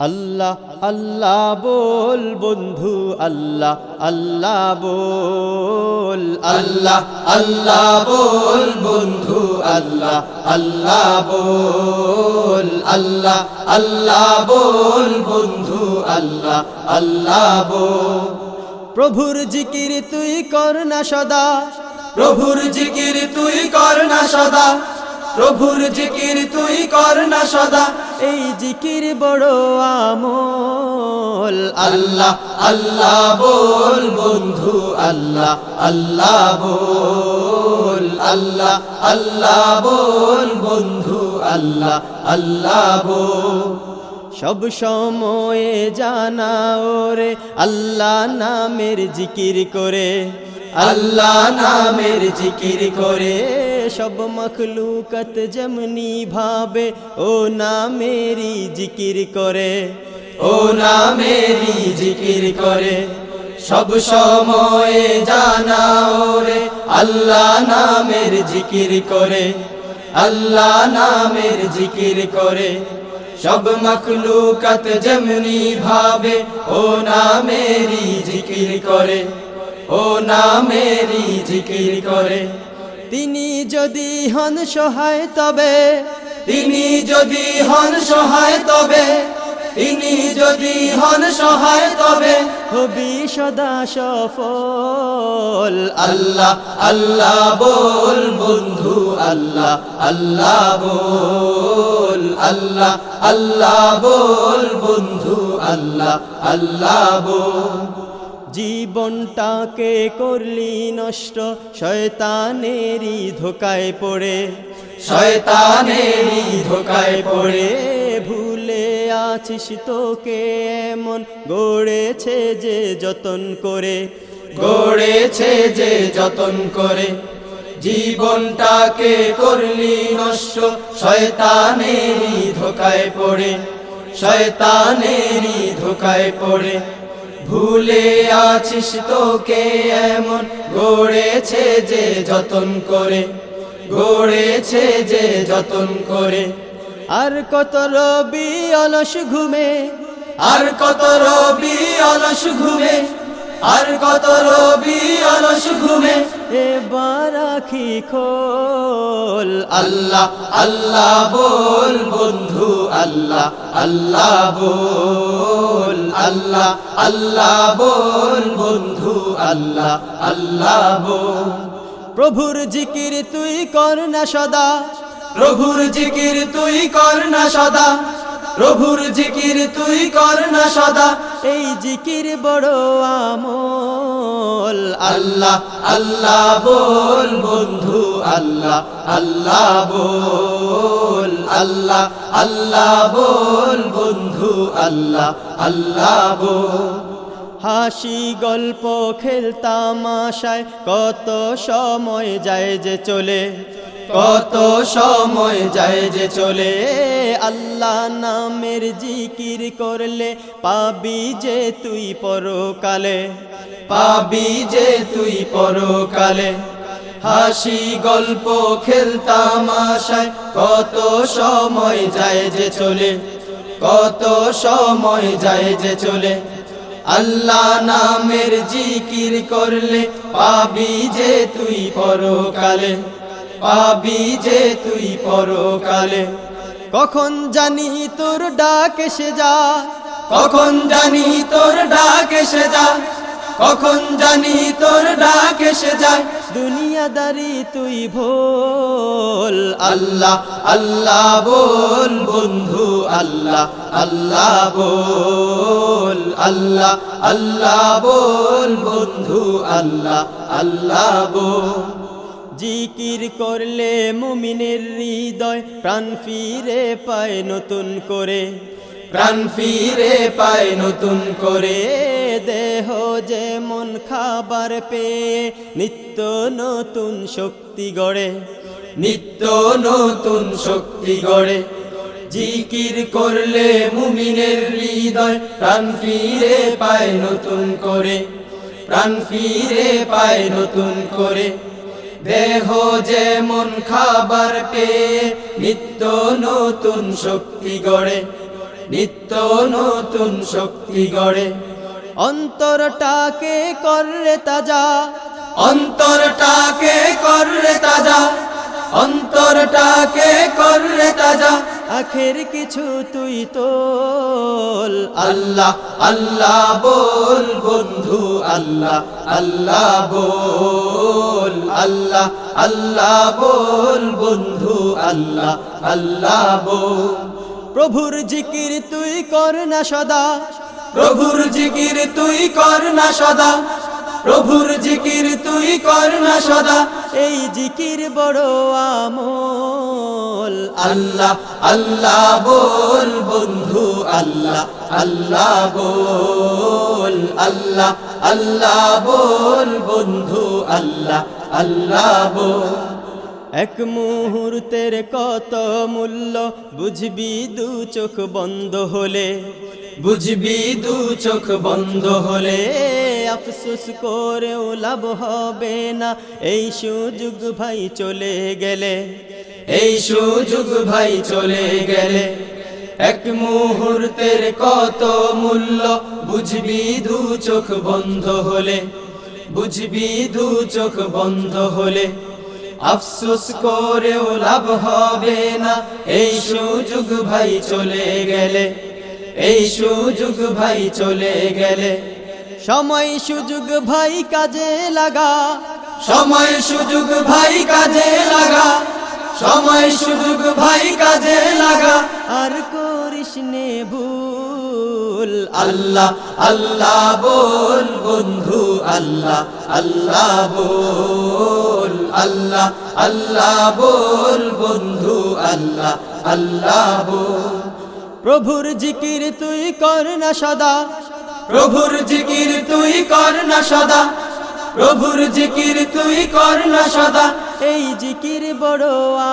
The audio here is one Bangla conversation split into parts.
আল্লাহ আল্লাহ বল, বন্ধু, আল্লাহ আল্লাহ বল, আল্লাহ আল্লাহ বল, বন্ধু, আল্লাহ আল্লাহ বল, আল্লাহ আল্লাহ বল, বন্ধু, আল্লাহ আল্লাহ বল। প্রভুর জিকির তুই কর না সদা। প্রভুর জিকির তুই কর না সদা। প্রভুর জিকির তুই কর না সদা। এই জিকির বড় আমল। আল্লাহ আল্লাহ বল বন্ধু আল্লাহ আল্লাহ বল আল্লাহ আল্লাহ বল বন্ধু আল্লাহ আল্লাহ বল। সব সময়ে জানা ওরে আল্লাহ নামের জিকির করে। আল্লাহ নামের জিকির করে। সব মখলুকত যেমনি ভাবে, ও নামেরই জিকির করে, ও নামেরই জিকির করে। সব সময়ে জানা ওরে, আল্লাহ নামের জিকির করে, আল্লাহ নামের জিকির করে। সব মখলুকত যেমনি ভাবে, ও না নামেরই জিকির করে, ও না নামেরই জিকির করে। তিনি যদি হন সহায় তবে, তিনি যদি হন সহায় তবে, তিনি যদি হন সহায় তবে হবি সদা সফল। আল্লাহ আল্লাহ বল, বন্ধু, আল্লাহ আল্লাহ বল, আল্লাহ আল্লাহ বল, বন্ধু, আল্লাহ আল্লাহ বল। জীবনটাকে করলি নষ্ট, শয়তানেরই ধোকায় পড়ে। শয়তানেরই ধোকায় পড়ে। ভুলে আছিস তোকে এমন, গড়েছে যে যতন করে। গড়েছে যে যতন করে। জীবনটাকে করলি নষ্ট, শয়তানেরই ধোকায় পড়ে। শয়তানেরই ধোকায় পড়ে। ভুলে আছিস তোকে এমন, গড়েছে যে যতন করে, গড়েছে যে যতন করে। আর কত রবি অলস ঘুমে, আর কত রবি অলস ঘুমে, আর কত রবি অলস ঘুমে। এবার আখি খোল। আল্লাহ আল্লাহ বল বন্ধু আল্লাহ আল্লাহ বল আল্লাহ আল্লাহ বল বন্ধু আল্লাহ আল্লাহ বল। প্রভুর জিকির তুই কর না সদা। প্রভুর জিকির তুই কর না সদা। প্রভুর জিকির তুই কর না সদা। এই জিকির বড় আমল। আল্লাহ আল্লাহ বল, বন্ধু, আল্লাহ আল্লাহ বল, আল্লাহ আল্লাহ বল, বন্ধু, আল্লাহ আল্লাহ বল। হাসি গল্প খেলতামাশায় কত সময় যায় যে চলে, কত সময় যায় যে চলে। আল্লাহ নামের জিকির করলে পাবি যে তুই পরকালে। পাবি যে তুই পরকালে। হাসি গল্প খেলতামাশায় কত সময় যায় যে চলে, কত সময় যায় যে চলে। আল্লাহ নামের জিকির করলে পাবি যে তুই পরকালে, পাবি যে তুই পরকালে। কখন জানি তোর ডাক এসে যা, কখন জানি তোর ডাক এসে যায় কখন জানি তোর ডাক এসে যায়। দুনিয়াদারি তুই ভোল। আল্লাহ আল্লাহ বল, বন্ধু, আল্লাহ আল্লাহ বল, আল্লাহ আল্লাহ বল, বন্ধু, আল্লাহ আল্লাহ বল। জিকির করলে মুমিনের হৃদয় প্রাণ ফিরে পায় নতুন করে। প্রাণ ফিরে পায় নতুন করে। দেহ যেমন খাবার পেয়ে নিত্য নতুন শক্তি গড়ে। নিত্য নতুন শক্তি গড়ে। জিকির করলে মুমিনের হৃদয় প্রাণ ফিরে পায় নতুন করে। প্রাণ ফিরে পায় নতুন করে। দেহ যেমন খাবার পেয়ে নিত্য নতুন শক্তি গড়ে। নিত্য নতুন শক্তি গড়ে। অন্তরটাকে কররে তাজা। অন্তরটাকে কররে তাজা। অন্তরটাকে কররে তাজা। আখের কিছু তুই তোল। আল্লাহ আল্লাহ বল বন্ধু আল্লাহ আল্লাহ বল আল্লাহ আল্লাহ বল বন্ধু আল্লাহ আল্লাহ বল। প্রভুর জিকির তুই কর না সদা। প্রভুর জিকির তুই কর না সদা। প্রভুর জিকির তুই কর না সদা। এই জিকির বড় আমল। আল্লাহ আল্লাহ বল বন্ধু আল্লাহ আল্লাহ বল আল্লাহ আল্লাহ বল বন্ধু আল্লাহ আল্লাহ বল। এক মুহূর্তের কত মূল্য? বুঝবি দু চোখ বন্ধ হলে। বুঝবি দু চোখ বন্ধ হলে। আফসোস করেও লাভ হবে না। এই সুযোগ ভাই চলে গেলে। এই সুযোগ ভাই চলে গেলে। এক মুহূর্তের কত মূল্য? বুঝবি দু চোখ বন্ধ হলে। বুঝবি দু চোখ বন্ধ হলে। আফসোস করেও লাভ হবে না। এই সুযোগ ভাই চলে গেলে এই সুযোগ ভাই চলে গেলে। সময় সুযোগ ভাই কাজে লাগা। সময় সুযোগ ভাই কাজে লাগা। সময় সুযোগ ভাই কাজে লাগা। আর করিস নে ভুল। আল্লাহ আল্লাহ বল বন্ধু আল্লাহ আল্লাহ বল। আল্লাহ আল্লাহ বল বন্ধু আল্লাহ আল্লাহ বল। প্রভুর জিকির তুই কর না সদা। প্রভুর জিকির তুই কর না সদা। প্রভুর জিকির তুই কর না সদা। এই জিকির বড়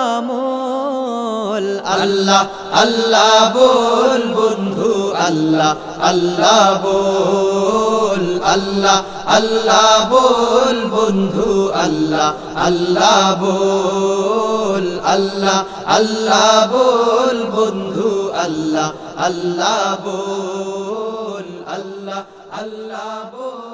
আমল। আল্লাহ আল্লাহ বল বন্ধু আল্লাহ আল্লাহ বল। আল্লাহ আল্লাহ বল, বন্ধু আল্লাহ আল্লাহ বল, আল্লাহ আল্লাহ বল, বন্ধু আল্লাহ আল্লাহ বল, আল্লাহ আল্লাহ বল।